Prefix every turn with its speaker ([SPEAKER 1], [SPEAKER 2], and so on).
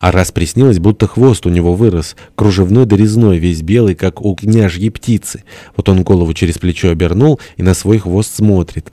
[SPEAKER 1] А раз приснилось, будто хвост у него вырос, кружевной да резной, весь белый, как у княжьей птицы. Вот он голову через плечо обернул и на свой хвост смотрит.